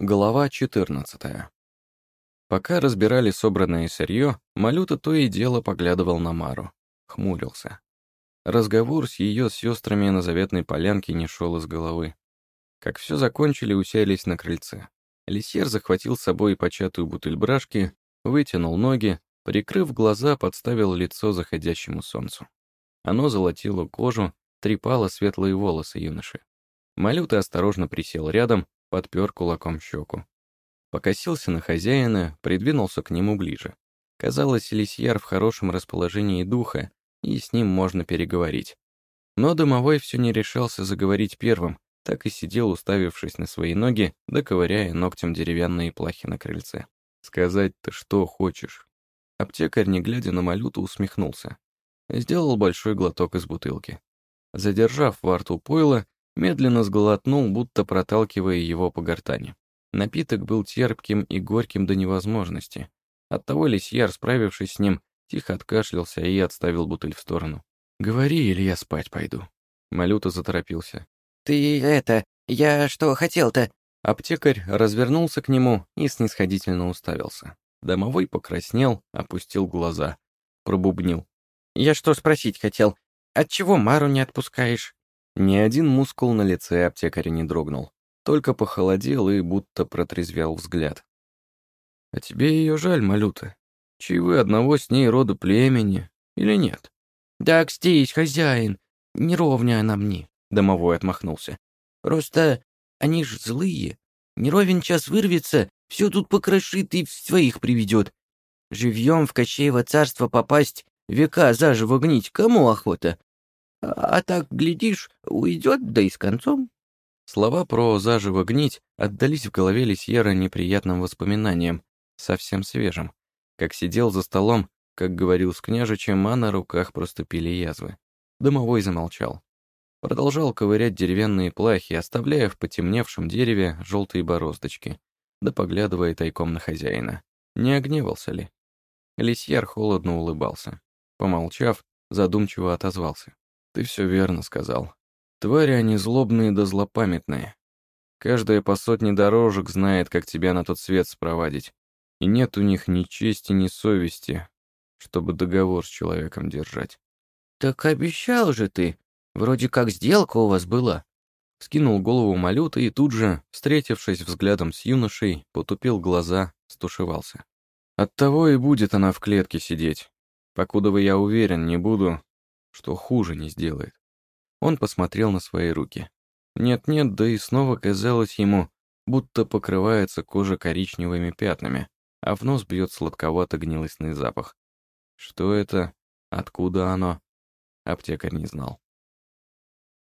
Глава 14. Пока разбирали собранное сырье, Малюта то и дело поглядывал на Мару. Хмурился. Разговор с ее сестрами на заветной полянке не шел из головы. Как все закончили, уселись на крыльце. Лисьер захватил с собой початую бутыль брашки, вытянул ноги, прикрыв глаза, подставил лицо заходящему солнцу. Оно золотило кожу, трепало светлые волосы юноши. Малюта осторожно присел рядом, подпер кулаком щеку. Покосился на хозяина, придвинулся к нему ближе. Казалось, Лисьяр в хорошем расположении духа, и с ним можно переговорить. Но домовой все не решался заговорить первым, так и сидел, уставившись на свои ноги, доковыряя ногтем деревянные плахи на крыльце. «Сказать-то что хочешь?» Аптекарь, не глядя на Малюту, усмехнулся. Сделал большой глоток из бутылки. Задержав во рту пойло, медленно сглотнул, будто проталкивая его по гортани. Напиток был терпким и горьким до невозможности. Оттого Лисьяр, справившись с ним, тихо откашлялся и отставил бутыль в сторону. «Говори, или я спать пойду». Малюта заторопился. «Ты это... Я что хотел-то?» Аптекарь развернулся к нему и снисходительно уставился. Домовой покраснел, опустил глаза. Пробубнил. «Я что спросить хотел? Отчего Мару не отпускаешь?» Ни один мускул на лице аптекаря не дрогнул, только похолодел и будто протрезвял взгляд. «А тебе ее жаль, Малюта? Чаевы одного с ней рода племени или нет?» «Да, кстись, хозяин, не ровня она мне», — домовой отмахнулся. «Просто они ж злые. Не ровен час вырвется, все тут покрошит и своих приведет. Живьем в Кощеево царство попасть, века заживо гнить, кому охота? А так, глядишь, уйдет, да и с концом. Слова про заживо гнить отдались в голове Лисьера неприятным воспоминанием, совсем свежим. Как сидел за столом, как говорил с княжичем, а на руках проступили язвы. Домовой замолчал. Продолжал ковырять деревянные плахи, оставляя в потемневшем дереве желтые бороздочки, да поглядывая тайком на хозяина. Не огневался ли? Лисьяр холодно улыбался. Помолчав, задумчиво отозвался. Ты все верно сказал. Твари они злобные да злопамятные. Каждая по сотне дорожек знает, как тебя на тот свет спровадить. И нет у них ни чести, ни совести, чтобы договор с человеком держать. «Так обещал же ты. Вроде как сделка у вас была». Скинул голову Малюта и тут же, встретившись взглядом с юношей, потупил глаза, стушевался. Оттого и будет она в клетке сидеть. Покуда вы, я уверен, не буду, что хуже не сделает. Он посмотрел на свои руки. Нет-нет, да и снова казалось ему, будто покрывается кожа коричневыми пятнами, а в нос бьет сладковато-гнилостный запах. Что это? Откуда оно? Аптекарь не знал.